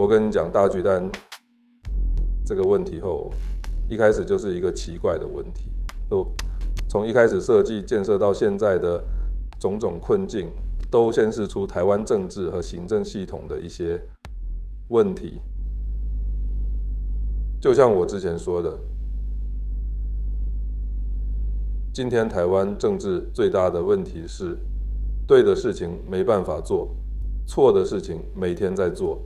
我跟你讲大巨蛋这个问题后，一开始就是一个奇怪的问题，都从一开始设计建设到现在的种种困境，都显示出台湾政治和行政系统的一些问题。就像我之前说的，今天台湾政治最大的问题是，对的事情没办法做，错的事情每天在做。